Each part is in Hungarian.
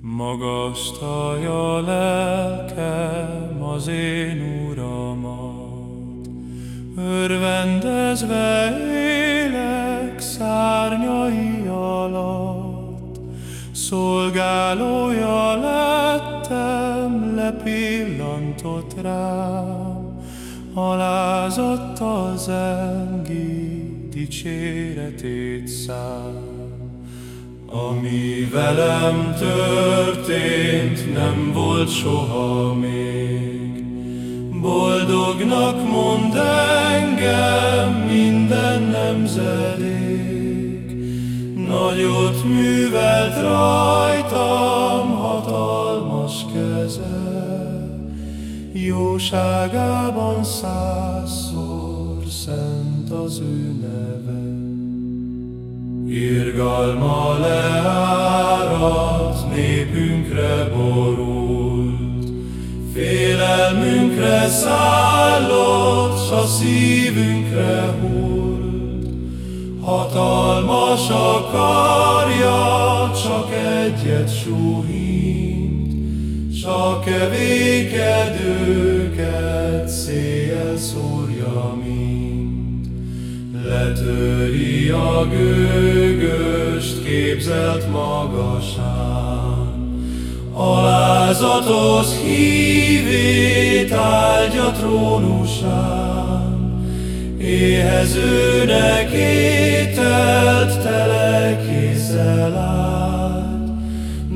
Magasztalja lelkem az én Uramat, Örvendezve élek szárnyai alatt, Szolgálója lettem, lepillantott rám, Alázattal zengi dicséretét szám. Ami velem történt, nem volt soha még. Boldognak mond engem minden nemzedék, Nagyot művelt rajtam hatalmas keze, Jóságában százszor szent az ő neve. Irgalma leáradt, népünkre borult, Félelmünkre szállott, s a szívünkre hult. Hatalmas akarja, csak egyet súhint, S a kevékedőket Letöri a gőgöst képzelt magasán, Alázatos hívét áldja trónusán, Éhezőnek ételt tele kézzel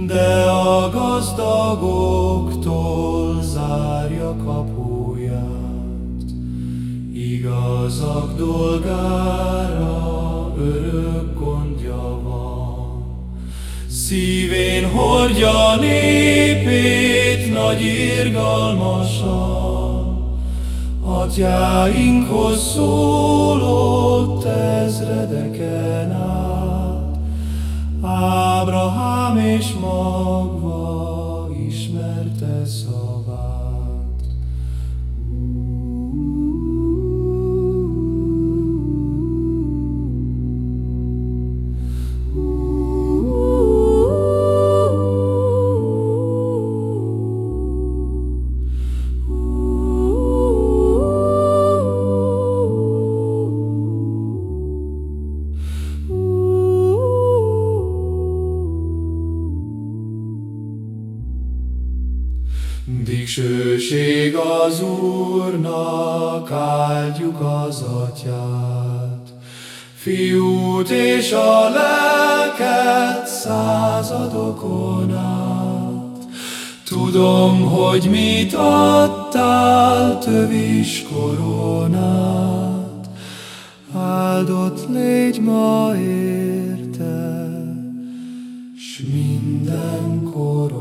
De a gazdagoktól zárja kapuját. Igazak dolgára Szívén hordja népét nagy irgalmasan, Atyáinkhoz szólott ezredeken át, Ábrahám és magva ismerte szavát. Dicsőség az Úrnak, áldjuk az Atyát, Fiút és a lelket századokon át. Tudom, hogy mit adtál, tövis koronát, Áldott légy ma érte, s minden koronát.